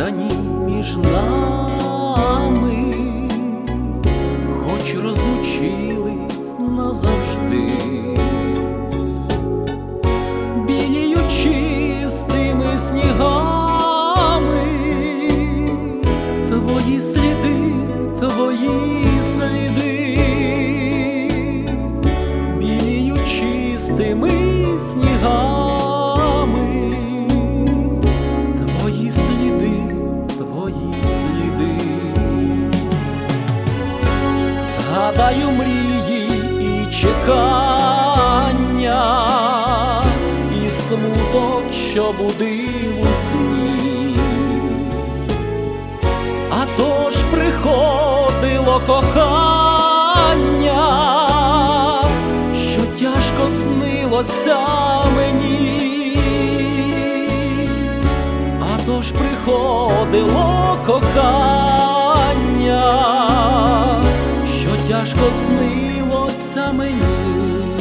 відстані між нами. Згадаю мрії і чекання, і смуток, що будив у сні. А то ж приходило кохання, що тяжко снилося мені, а то ж приходило кохання, тяжко снилося мені.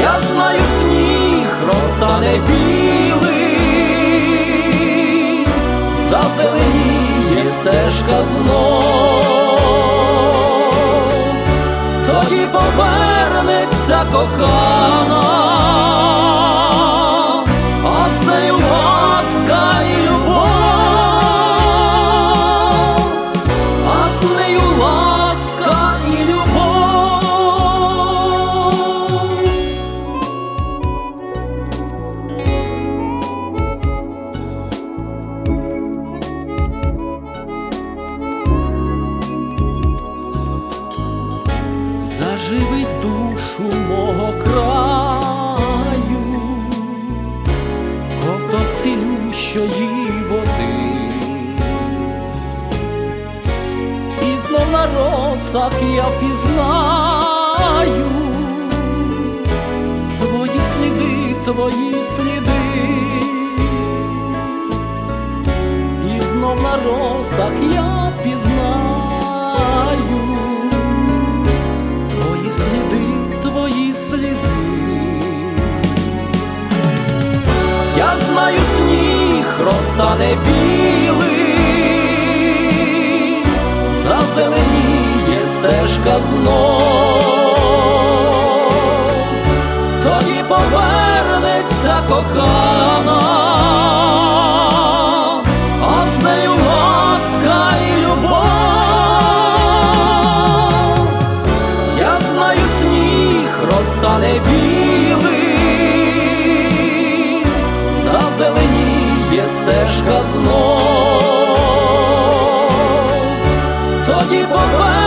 Я знаю, сніг розтане білий, зазеленіє стежка знов, тоді повернеться кохана, краю, ковток цілющої води, і знов на росах я впізнаю твої сліди, твої сліди, і знов на росах я впізнаю твої сліди, сліди. Я знаю, сніг розтане білий, зазеленіє стежка знов, тоді повернеться кохана, сніг білим, зазеленіє стежка знов, тоді повернеться